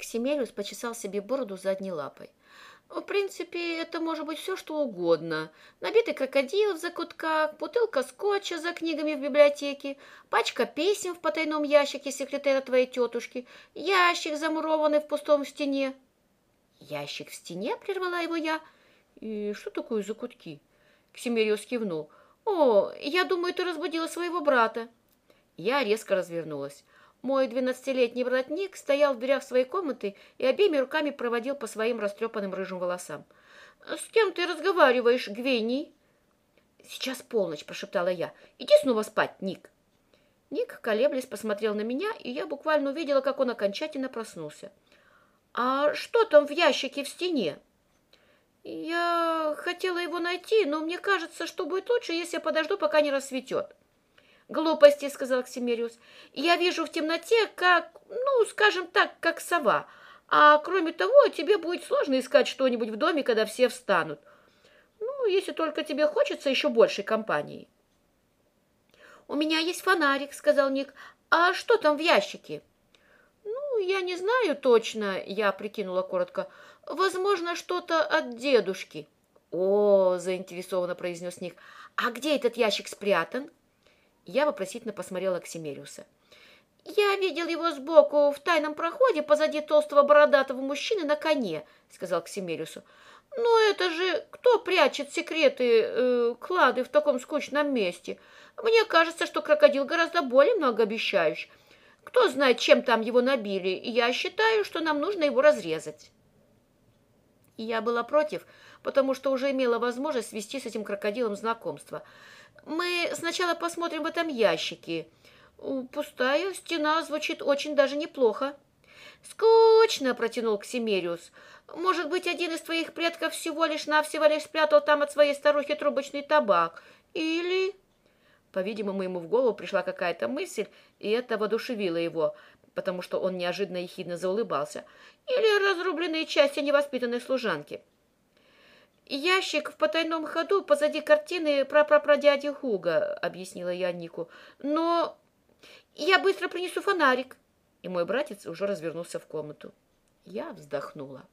Ксимериус почесал себе бороду задней лапой. В принципе, это может быть все, что угодно. Набитый крокодил в закутках, бутылка скотча за книгами в библиотеке, пачка писем в потайном ящике секретаря твоей тетушки, ящик, замурованный в пустом стене. Ящик в стене, прервала его я. И что такое закутки? Ксимериус кивнул. О, я думаю, ты разбудила своего брата. Я резко развернулась. Мой двенадцатилетний воротник стоял в дверях своей комнаты и обеими руками проводил по своим растрепанным рыжим волосам. «С кем ты разговариваешь, Гвенни?» «Сейчас полночь», — прошептала я. «Иди снова спать, Ник». Ник, колеблясь, посмотрел на меня, и я буквально увидела, как он окончательно проснулся. «А что там в ящике в стене?» «Я хотела его найти, но мне кажется, что будет лучше, если я подожду, пока не рассветет». «Глупости», — сказал Ксимериус. «Я вижу в темноте, как, ну, скажем так, как сова. А кроме того, тебе будет сложно искать что-нибудь в доме, когда все встанут. Ну, если только тебе хочется еще большей компании». «У меня есть фонарик», — сказал Ник. «А что там в ящике?» «Ну, я не знаю точно», — я прикинула коротко. «Возможно, что-то от дедушки». «О», — заинтересованно произнес Ник. «А где этот ящик спрятан?» Я вопросительно посмотрела Ксимериуса. «Я видел его сбоку в тайном проходе позади толстого бородатого мужчины на коне», — сказал Ксимериусу. «Но это же кто прячет секреты э, клады в таком скучном месте? Мне кажется, что крокодил гораздо более многообещающий. Кто знает, чем там его набили, и я считаю, что нам нужно его разрезать». И я была против, потому что уже имела возможность вести с этим крокодилом знакомство — мы сначала посмотрим в этом ящике. Пустая стена звучит очень даже неплохо. Скучно, протянул Ксимериус. Может быть, один из твоих предков всего лишь навсего лишь спрятал там от своей старухи трубочный табак. Или... По-видимому, ему в голову пришла какая-то мысль, и это воодушевило его, потому что он неожиданно ехидно заулыбался. Или разрубленные части невоспитанной служанки. «Ящик в потайном ходу позади картины про прапрадяди Хуга», — объяснила я Нику. «Но я быстро принесу фонарик». И мой братец уже развернулся в комнату. Я вздохнула.